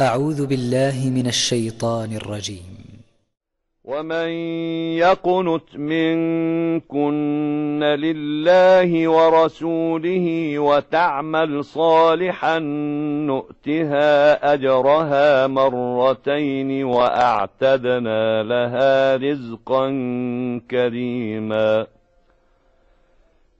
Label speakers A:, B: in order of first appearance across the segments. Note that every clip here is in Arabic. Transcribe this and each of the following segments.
A: أعوذ بالله من الشيطان الرجيم.
B: ومن يقنت منكن لله ورسوله وتعمل صالحا نؤتها أجرها مرتين وأعتدنا لها رزقا كريما.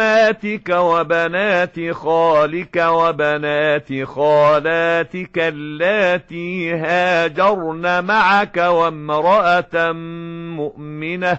B: عماتك وبنات خالك وبنات خالاتك اللاتي هاجرن معك وامرأة مؤمنة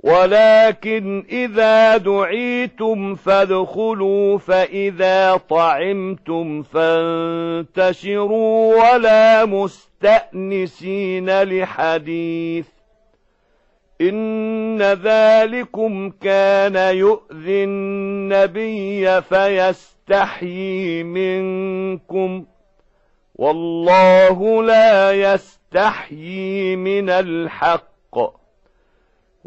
B: ولكن إذا دعيتم فادخلوا فإذا طعمتم فانتشروا ولا مستأنسين لحديث. إن ذلكم كان يؤذي النبي فيستحيي منكم. والله لا يستحيي من الحق.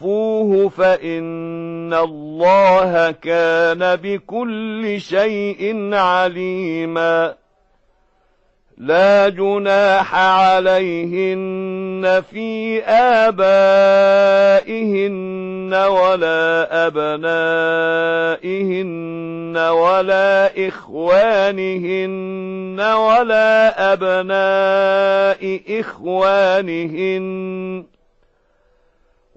B: تخفوه فإن الله كان بكل شيء عليما. لا جناح عليهن في آبائهن ولا أبنائهن ولا إخوانهن ولا أبناء إخوانهن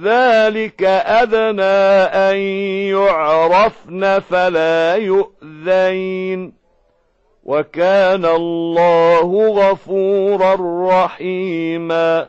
B: ذلك أدنى أن يعرفن فلا يؤذين وكان الله غفورا رحيما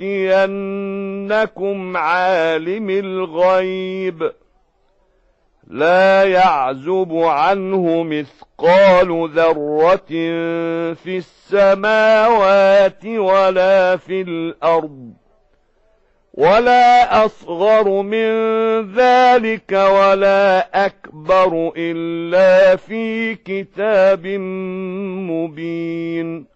B: لَيَأْتِيَنَّكُمْ عَالِمِ الْغَيْبِ لا يعزب عنه مثقال ذرة في السماوات ولا في الأرض ولا أصغر من ذلك ولا أكبر إلا في كتاب مبين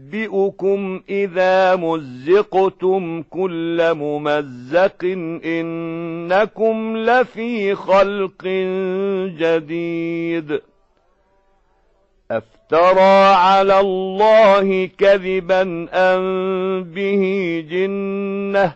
B: أُنَبِّئُكُمْ إِذَا مُزِّقْتُمْ كُلَّ مُمَزَّقٍ إِنَّكُمْ لَفِي خَلْقٍ جَدِيدٍ. أَفْتَرَى عَلَى اللَّهِ كَذِبًا أَمْ بِهِ جِنَّةٌ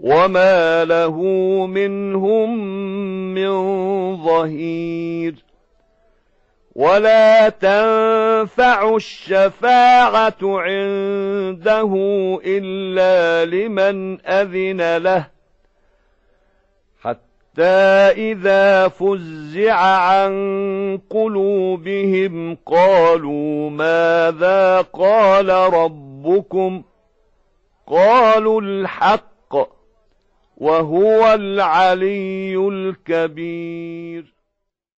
B: وما له منهم من ظهير ولا تنفع الشفاعة عنده إلا لمن أذن له حتى إذا فزع عن قلوبهم قالوا ماذا قال ربكم قالوا الحق وهو العلي الكبير.